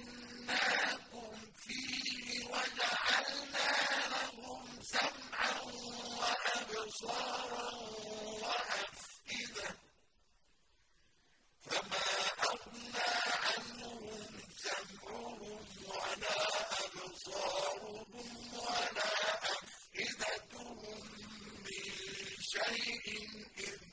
مَّكَّنَّاكُمْ فِيهِ وَجَعَلْنَا لَهُمْ سَمْعًا وَأَبْصَارًا وَأَفْئِدَةً فَمَا أَغْنَىٰ عَنْهُمْ سَمْعُهُمْ وَلَا أَبْصَارُهُمْ وَلَا أَفْئِدَتُهُم مِّن شَيْءٍ إِذْ